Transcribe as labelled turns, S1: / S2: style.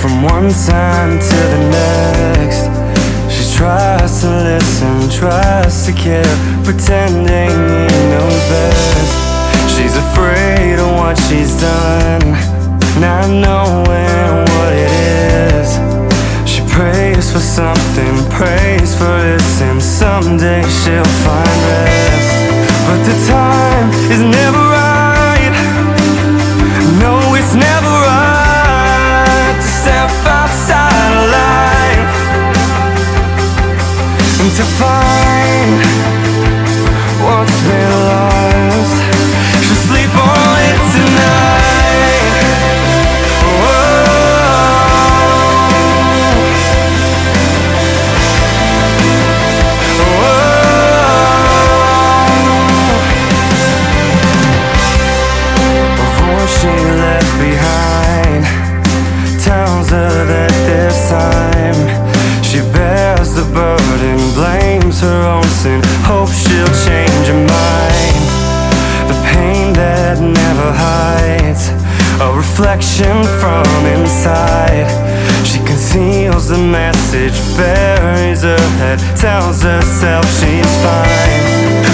S1: from one time to the next. She tries to listen, tries to care, pretending he knows best. She's afraid of what she's done, not knowing what it is. She prays for something, prays for listen. Someday she'll find rest, but the time is never her that this time she bears the burden, blames her own sin, hopes she'll change her mind. The pain that never hides, a reflection from inside. She conceals the message, buries her head, tells herself she's fine.